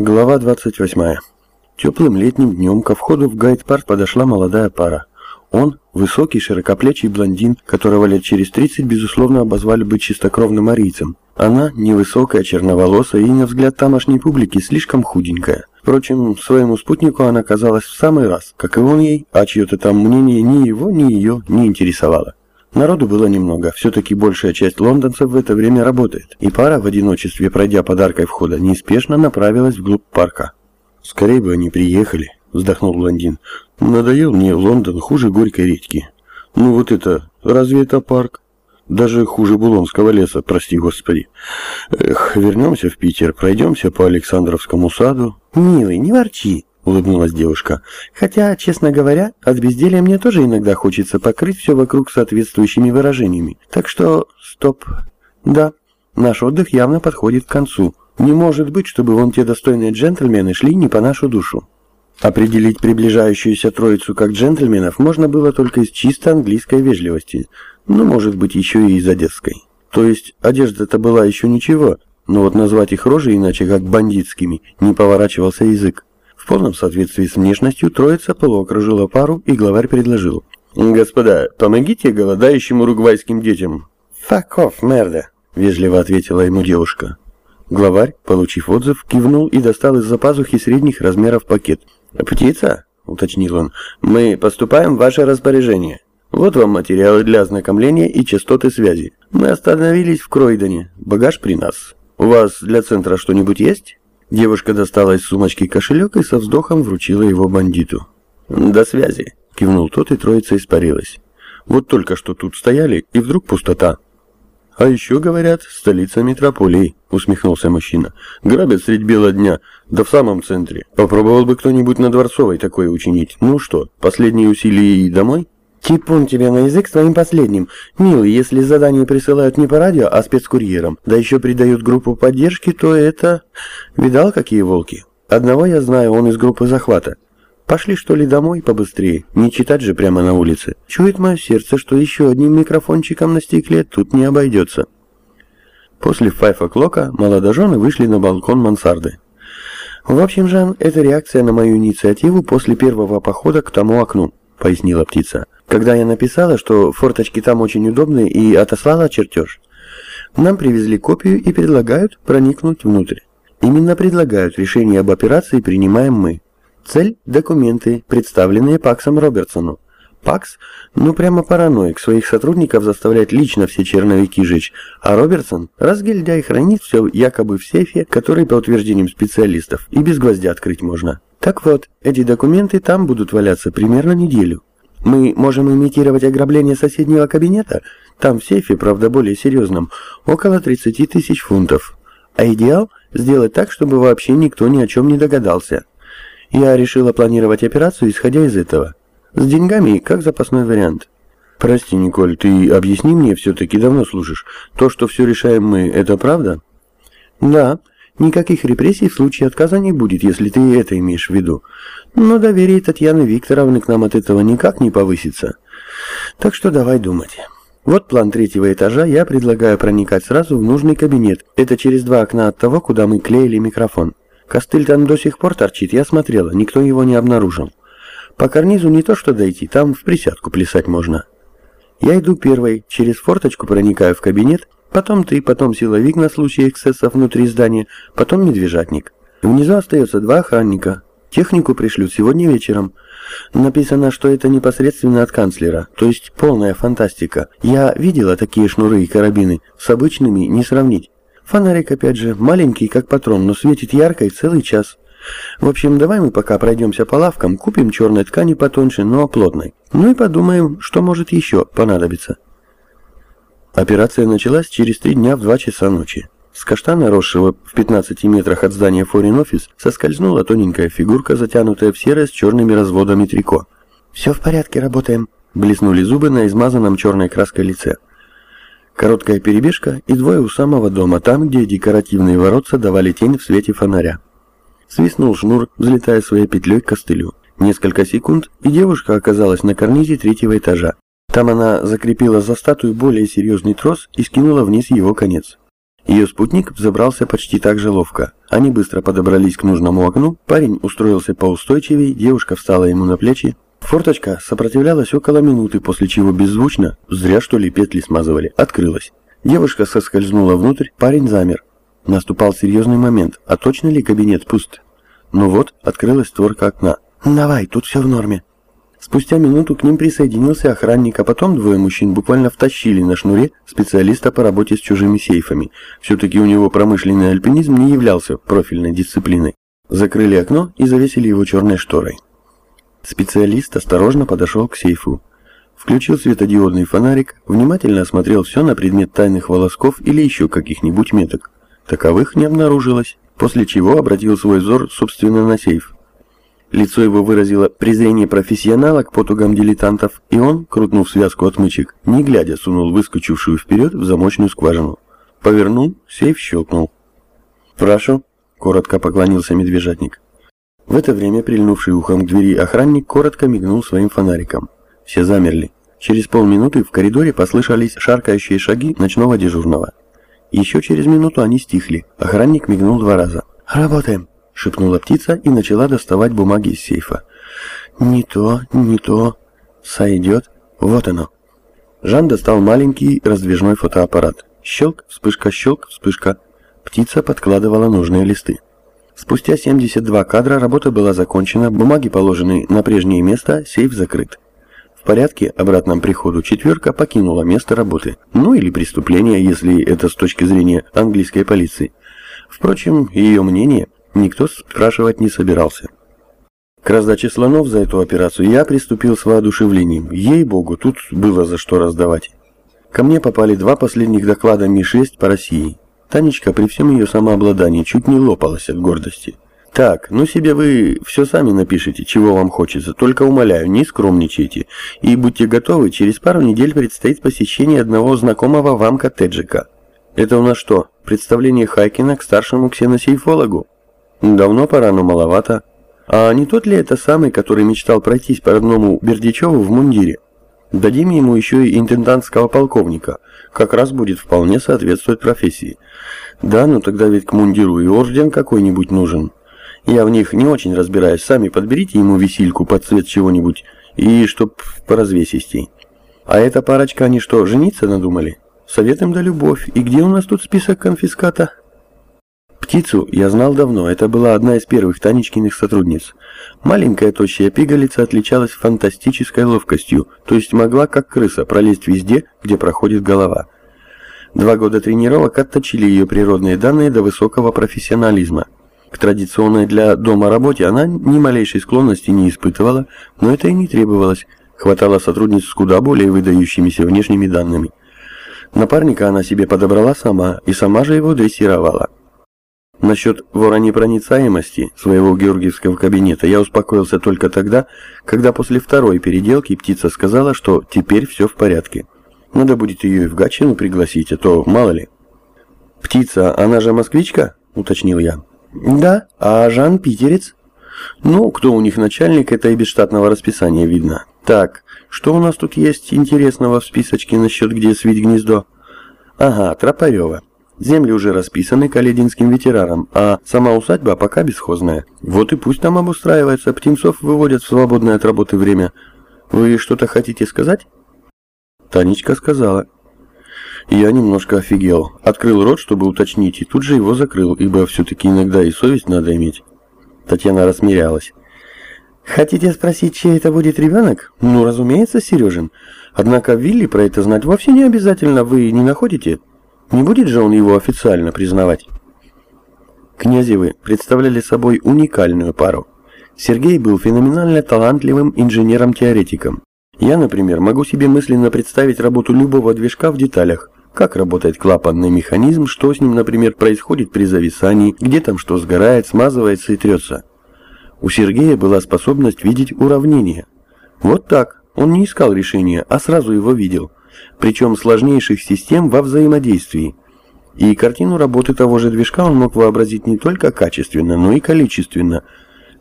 Глава 28. Теплым летним днем ко входу в гайд-парк подошла молодая пара. Он – высокий, широкоплечий блондин, которого лет через 30, безусловно, обозвали бы чистокровным арийцем. Она – невысокая, черноволосая и, на взгляд тамошней публики, слишком худенькая. Впрочем, своему спутнику она казалась в самый раз, как и он ей, а чье-то там мнение ни его, ни ее не интересовало. Народу было немного, все-таки большая часть лондонцев в это время работает, и пара в одиночестве, пройдя подаркой входа, неспешно направилась вглубь парка. «Скорее бы они приехали», — вздохнул блондин. «Надоел мне Лондон хуже горькой редьки. Ну вот это, разве это парк? Даже хуже Булонского леса, прости господи. Эх, вернемся в Питер, пройдемся по Александровскому саду». «Милый, не ворчи», — улыбнулась девушка. «Хотя, честно говоря, от безделия мне тоже иногда хочется покрыть все вокруг соответствующими выражениями. Так что, стоп. Да, наш отдых явно подходит к концу. Не может быть, чтобы вон те достойные джентльмены шли не по нашу душу. Определить приближающуюся троицу как джентльменов можно было только из чисто английской вежливости, ну, может быть, еще и из одесской. То есть, одежда-то была еще ничего, но вот назвать их рожи иначе как бандитскими не поворачивался язык. Полном соответствии с внешностью троица полуокружила пару, и главарь предложил. «Господа, помогите голодающим уругвайским детям». «Fuck off, мерда», — вежливо ответила ему девушка. Главарь, получив отзыв, кивнул и достал из-за пазухи средних размеров пакет. «Птица?» — уточнил он. «Мы поступаем в ваше распоряжение. Вот вам материалы для ознакомления и частоты связи. Мы остановились в Кройдоне. Багаж при нас. У вас для центра что-нибудь есть?» Девушка достала из сумочки кошелек и со вздохом вручила его бандиту. «До связи», — кивнул тот, и троица испарилась. Вот только что тут стояли, и вдруг пустота. «А еще, говорят, столица метрополии», — усмехнулся мужчина. «Грабят средь бела дня, да в самом центре. Попробовал бы кто-нибудь на Дворцовой такое учинить. Ну что, последние усилия и домой?» «Типун тебе на язык с твоим последним. Милый, если задание присылают не по радио, а спецкурьером, да еще придают группу поддержки, то это... Видал, какие волки? Одного я знаю, он из группы захвата. Пошли, что ли, домой побыстрее, не читать же прямо на улице. Чует мое сердце, что еще одним микрофончиком на стекле тут не обойдется. После файфа-клока молодожены вышли на балкон мансарды. «В общем, Жан, это реакция на мою инициативу после первого похода к тому окну», — пояснила птица. «Когда я написала, что форточки там очень удобные и отослала чертеж, нам привезли копию и предлагают проникнуть внутрь. Именно предлагают решение об операции принимаем мы. Цель – документы, представленные Паксом Робертсону. Пакс, ну прямо параноик, своих сотрудников заставляет лично все черновики жечь, а Робертсон, разгильдяй, хранит все якобы в сейфе, который по утверждениям специалистов и без гвоздя открыть можно. Так вот, эти документы там будут валяться примерно неделю. Мы можем имитировать ограбление соседнего кабинета, там в сейфе, правда более серьезном, около 30 тысяч фунтов. А идеал – сделать так, чтобы вообще никто ни о чем не догадался. Я решила планировать операцию, исходя из этого. С деньгами как запасной вариант. Прости, Николь, ты объясни мне, все-таки давно служишь. То, что все решаем мы, это правда? Да. Никаких репрессий в случае отказа не будет, если ты это имеешь в виду. Но доверие Татьяны Викторовны к нам от этого никак не повысится. Так что давай думать. Вот план третьего этажа, я предлагаю проникать сразу в нужный кабинет. Это через два окна от того, куда мы клеили микрофон. Костыль там до сих пор торчит, я смотрела, никто его не обнаружил. По карнизу не то что дойти, там в присядку плясать можно. Я иду первой, через форточку проникаю в кабинет, потом ты, потом силовик на случай эксцесса внутри здания, потом медвежатник. Внизу остается два охранника. Технику пришлют сегодня вечером. Написано, что это непосредственно от канцлера, то есть полная фантастика. Я видела такие шнуры и карабины, с обычными не сравнить. Фонарик, опять же, маленький, как патрон, но светит ярко и целый час. В общем, давай мы пока пройдемся по лавкам, купим черной ткани потоньше, но плотной. Ну и подумаем, что может еще понадобиться. Операция началась через три дня в два часа ночи. С каштана, росшего в 15 метрах от здания Foreign Office, соскользнула тоненькая фигурка, затянутая в серое с черными разводами трико. «Все в порядке, работаем», — блеснули зубы на измазанном черной краской лице. Короткая перебежка и двое у самого дома, там, где декоративные воротца давали тень в свете фонаря. Свистнул шнур, взлетая своей петлей к костылю. Несколько секунд, и девушка оказалась на карнизе третьего этажа. Там она закрепила за статую более серьезный трос и скинула вниз его конец. Ее спутник взобрался почти так же ловко. Они быстро подобрались к нужному окну, парень устроился поустойчивее, девушка встала ему на плечи. Форточка сопротивлялась около минуты, после чего беззвучно, зря что ли петли смазывали, открылась. Девушка соскользнула внутрь, парень замер. Наступал серьезный момент, а точно ли кабинет пуст? Ну вот, открылась створка окна. «Давай, тут все в норме». Спустя минуту к ним присоединился охранник, а потом двое мужчин буквально втащили на шнуре специалиста по работе с чужими сейфами. Все-таки у него промышленный альпинизм не являлся профильной дисциплиной. Закрыли окно и завесили его черной шторой. Специалист осторожно подошел к сейфу. Включил светодиодный фонарик, внимательно осмотрел все на предмет тайных волосков или еще каких-нибудь меток. Таковых не обнаружилось, после чего обратил свой взор, собственно, на сейф. Лицо его выразило презрение профессионала к потугам дилетантов, и он, крутнув связку отмычек, не глядя сунул выскочившую вперед в замочную скважину. Повернул, сейф щелкнул. «Прошу», — коротко поклонился медвежатник. В это время прильнувший ухом к двери охранник коротко мигнул своим фонариком. Все замерли. Через полминуты в коридоре послышались шаркающие шаги ночного дежурного. Еще через минуту они стихли. Охранник мигнул два раза. «Работаем!» Шепнула птица и начала доставать бумаги из сейфа. «Не то, не то. Сойдет. Вот оно». Жан достал маленький раздвижной фотоаппарат. Щелк, вспышка, щелк, вспышка. Птица подкладывала нужные листы. Спустя 72 кадра работа была закончена, бумаги положены на прежнее место, сейф закрыт. В порядке обратном приходу четверка покинула место работы. Ну или преступление, если это с точки зрения английской полиции. Впрочем, ее мнение – никто спрашивать не собирался. К раздаче слонов за эту операцию я приступил с воодушевлением. Ей-богу, тут было за что раздавать. Ко мне попали два последних доклада Ми-6 по России. Танечка при всем ее самообладании чуть не лопалась от гордости. Так, ну себе вы все сами напишите, чего вам хочется, только умоляю, не скромничайте. И будьте готовы, через пару недель предстоит посещение одного знакомого вам коттеджика. Это у нас что, представление Хайкина к старшему ксеносейфологу? Давно пора, но маловато. А не тот ли это самый, который мечтал пройтись по родному Бердичеву в мундире? Дадим ему еще и интендантского полковника. Как раз будет вполне соответствовать профессии. Да, но тогда ведь к мундиру и орден какой-нибудь нужен. Я в них не очень разбираюсь. Сами подберите ему висильку под цвет чего-нибудь и чтоб поразвесистей. А эта парочка, они что, жениться надумали? Советом да любовь. И где у нас тут список конфиската? Птицу я знал давно, это была одна из первых Танечкиных сотрудниц. Маленькая тощая пигалица отличалась фантастической ловкостью, то есть могла, как крыса, пролезть везде, где проходит голова. Два года тренировок отточили ее природные данные до высокого профессионализма. К традиционной для дома работе она ни малейшей склонности не испытывала, но это и не требовалось. Хватало сотрудниц с куда более выдающимися внешними данными. Напарника она себе подобрала сама и сама же его дрессировала. Насчет воронепроницаемости своего георгиевского кабинета я успокоился только тогда, когда после второй переделки птица сказала, что теперь все в порядке. Надо будет ее и в Гатчину пригласить, а то мало ли. «Птица, она же москвичка?» – уточнил я. «Да, а Жан питерец?» «Ну, кто у них начальник, это и без штатного расписания видно. Так, что у нас тут есть интересного в списочке насчет где свить гнездо?» «Ага, Тропарева. Земли уже расписаны калединским ветеранам, а сама усадьба пока бесхозная. Вот и пусть там обустраивается, птенцов выводят в свободное от работы время. Вы что-то хотите сказать? Танечка сказала. Я немножко офигел. Открыл рот, чтобы уточнить, и тут же его закрыл, ибо все-таки иногда и совесть надо иметь. Татьяна рассмеялась. «Хотите спросить, чей это будет ребенок? Ну, разумеется, Сережин. Однако Вилли про это знать вовсе не обязательно, вы не находите?» Не будет же он его официально признавать? Князевы представляли собой уникальную пару. Сергей был феноменально талантливым инженером-теоретиком. Я, например, могу себе мысленно представить работу любого движка в деталях. Как работает клапанный механизм, что с ним, например, происходит при зависании, где там что сгорает, смазывается и трется. У Сергея была способность видеть уравнение. Вот так. Он не искал решения, а сразу его видел причем сложнейших систем во взаимодействии. И картину работы того же движка он мог вообразить не только качественно, но и количественно,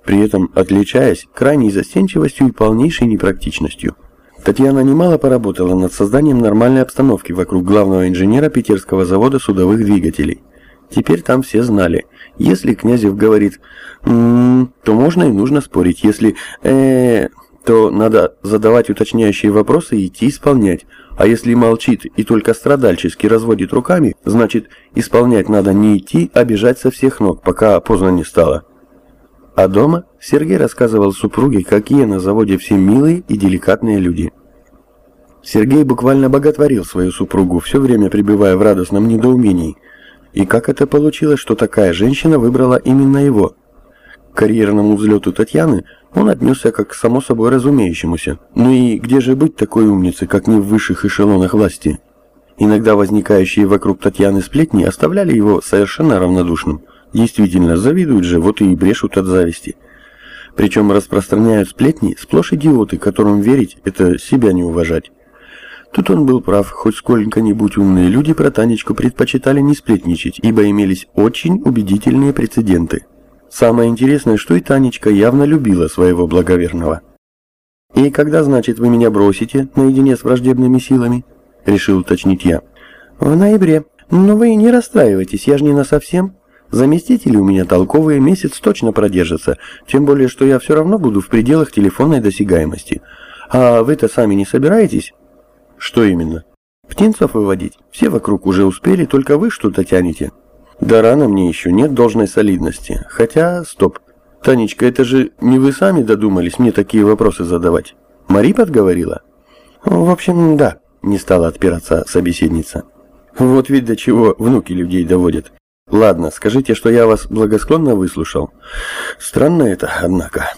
при этом отличаясь крайней застенчивостью и полнейшей непрактичностью. Татьяна немало поработала над созданием нормальной обстановки вокруг главного инженера питерского завода судовых двигателей. Теперь там все знали. Если Князев говорит «м-м», то можно и нужно спорить. Если э то надо задавать уточняющие вопросы и идти исполнять. А если молчит и только страдальчески разводит руками, значит исполнять надо не идти, а бежать со всех ног, пока поздно не стало. А дома Сергей рассказывал супруге, какие на заводе все милые и деликатные люди. Сергей буквально боготворил свою супругу, все время пребывая в радостном недоумении. И как это получилось, что такая женщина выбрала именно его? Карьерному взлету Татьяны он отнесся как к само собой разумеющемуся. Ну и где же быть такой умницей, как не в высших эшелонах власти? Иногда возникающие вокруг Татьяны сплетни оставляли его совершенно равнодушным. Действительно, завидуют же, вот и брешут от зависти. Причем распространяют сплетни сплошь идиоты, которым верить – это себя не уважать. Тут он был прав, хоть сколько-нибудь умные люди про Танечку предпочитали не сплетничать, ибо имелись очень убедительные прецеденты. Самое интересное, что и Танечка явно любила своего благоверного. «И когда, значит, вы меня бросите наедине с враждебными силами?» – решил уточнить я. «В ноябре. Но вы не расстраивайтесь, я же не насовсем. Заместители у меня толковые, месяц точно продержатся, тем более, что я все равно буду в пределах телефонной досягаемости. А вы-то сами не собираетесь?» «Что именно?» «Птенцов выводить. Все вокруг уже успели, только вы что-то тянете». «Да рано мне еще, нет должной солидности. Хотя, стоп. Танечка, это же не вы сами додумались мне такие вопросы задавать? Мари подговорила?» «В общем, да», — не стала отпираться собеседница. «Вот ведь до чего внуки людей доводят. Ладно, скажите, что я вас благосклонно выслушал. Странно это, однако».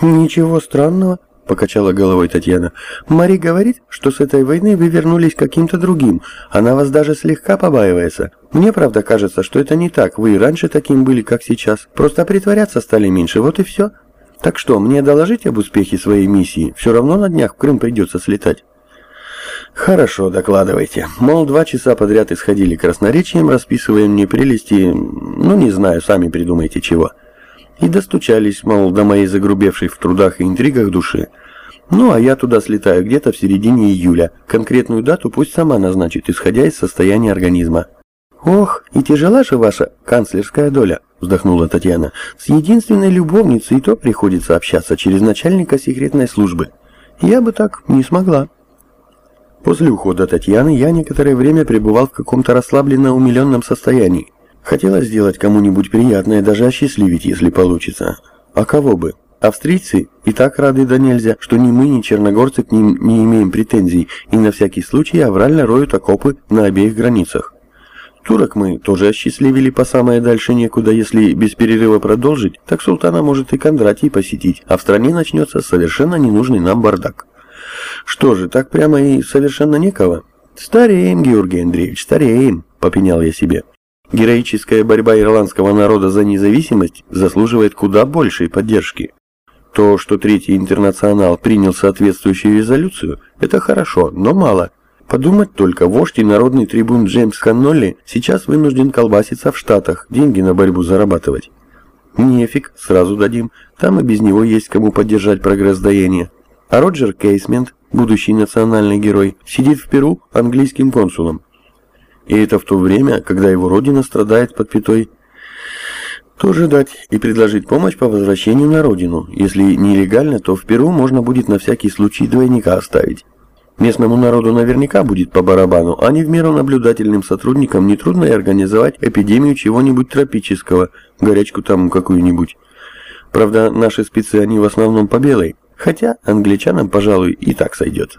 «Ничего странного», — покачала головой Татьяна. «Мари говорит, что с этой войны вы вернулись каким-то другим. Она вас даже слегка побаивается. Мне, правда, кажется, что это не так. Вы и раньше таким были, как сейчас. Просто притворяться стали меньше, вот и все. Так что, мне доложить об успехе своей миссии? Все равно на днях в Крым придется слетать». «Хорошо, докладывайте. Мол, два часа подряд исходили красноречием, расписывая мне прелести, ну, не знаю, сами придумайте чего. И достучались, мол, до моей загрубевшей в трудах и интригах души. Ну, а я туда слетаю где-то в середине июля. Конкретную дату пусть сама назначит, исходя из состояния организма». «Ох, и тяжела же ваша канцлерская доля», — вздохнула Татьяна. «С единственной любовницей и то приходится общаться через начальника секретной службы. Я бы так не смогла». После ухода Татьяны я некоторое время пребывал в каком-то расслабленно умиленном состоянии. Хотелось сделать кому-нибудь приятное, даже осчастливить, если получится. А кого бы? Австрийцы и так рады да нельзя, что ни мы, ни черногорцы к ним не имеем претензий и на всякий случай аврально роют окопы на обеих границах. Турок мы тоже осчастливили по самое дальше некуда, если без перерыва продолжить, так султана может и Кондратий посетить, а в стране начнется совершенно ненужный нам бардак. Что же, так прямо и совершенно некого? Стареем, Георгий Андреевич, стареем, попенял я себе. Героическая борьба ирландского народа за независимость заслуживает куда большей поддержки. То, что Третий Интернационал принял соответствующую резолюцию, это хорошо, но мало. Подумать только, вождь и народный трибун Джеймс Ханнолли сейчас вынужден колбаситься в Штатах, деньги на борьбу зарабатывать. Нефиг, сразу дадим, там и без него есть кому поддержать прогресс доения. А Роджер Кейсмент, будущий национальный герой, сидит в Перу английским консулом. И это в то время, когда его родина страдает под пятой. Тоже дать и предложить помощь по возвращению на родину. Если нелегально, то в Перу можно будет на всякий случай двойника оставить. Местному народу наверняка будет по барабану, а не в меру наблюдательным сотрудникам нетрудно и организовать эпидемию чего-нибудь тропического, горячку там какую-нибудь. Правда, наши спецы, они в основном по белой. Хотя англичанам, пожалуй, и так сойдет.